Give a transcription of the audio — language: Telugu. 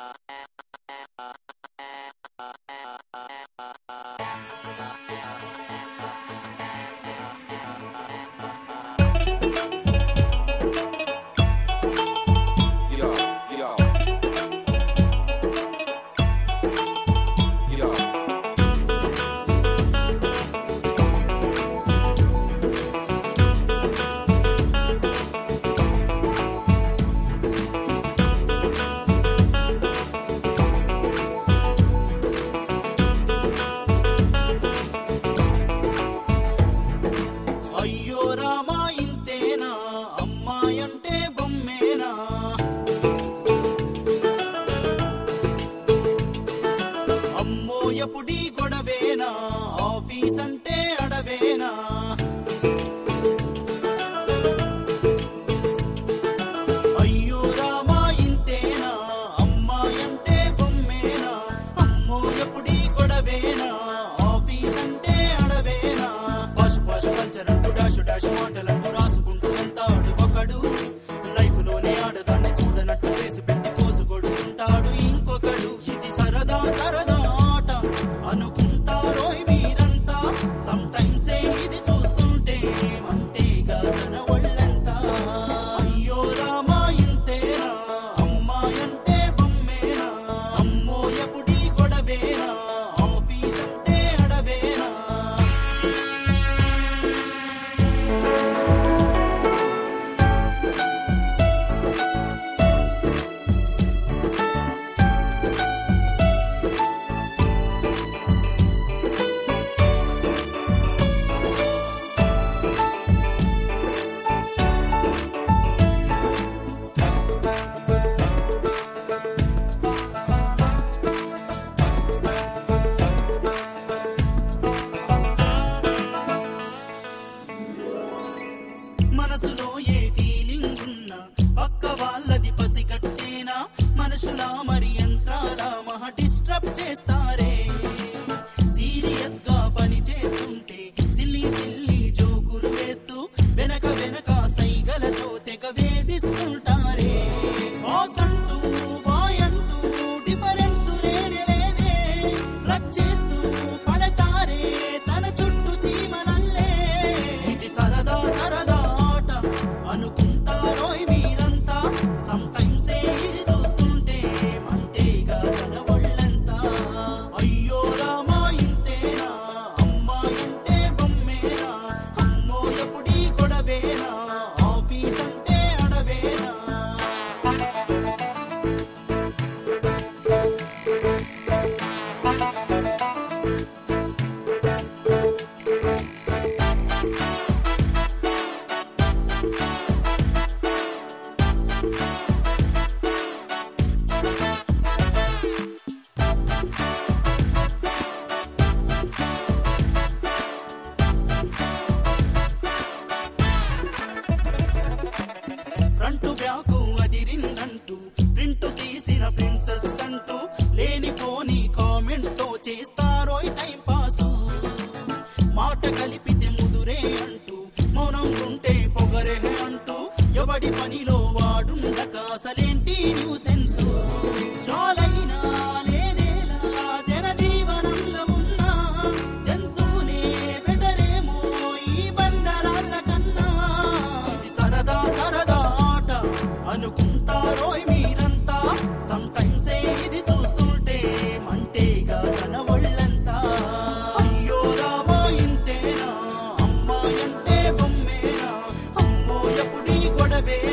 Uh, బొమ్మాయంటే బొమ్మేనా అమ్మో ఎప్పుడీ గొడవేనా? ఆఫీస్ అంటే అడవేనా? disrupt his అంటూ మౌనం ఉంటే పొగరే అంటూ ఎవడి పనిలో వాడుండక అసలేంటి న్యూసెన్స్ baby.